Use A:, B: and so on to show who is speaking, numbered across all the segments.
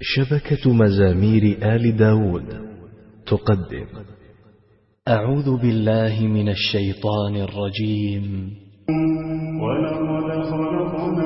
A: شبكة مزامير آل داود تقدم.
B: أعوذ بالله من الشيطان الرجيم.
C: ولقد خلقنا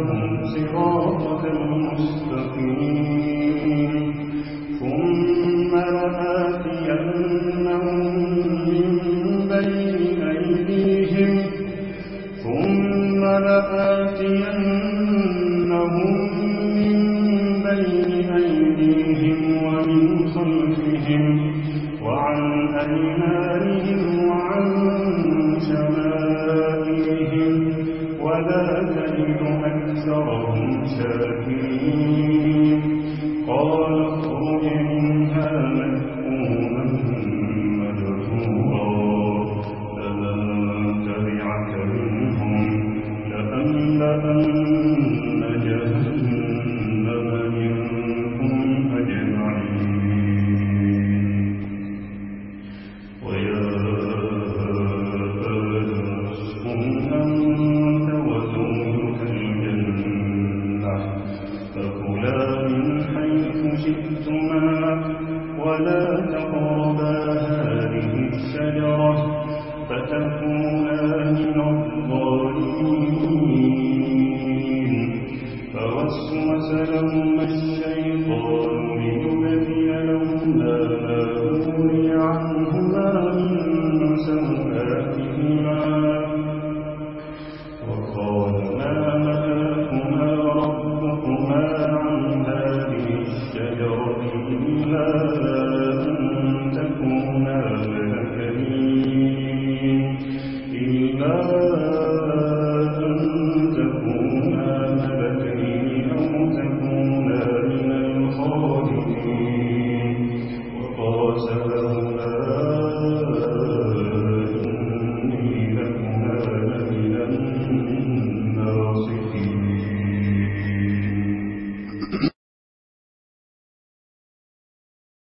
C: لهم المستقيم ثم لآتينهم من بين أيديهم ثم لآتينهم من بين أيديهم ومن خلفهم وعن أيمانهم وعن شمائلهم ولا تجدون أكثرهم شاكرين قال اخرج من حيث شئتما ولا تقربا هذه الشجرة فتكونا من الظالمين. فوسوس لهم الشيطان ليبدي لهما ما وري عنهما وسلم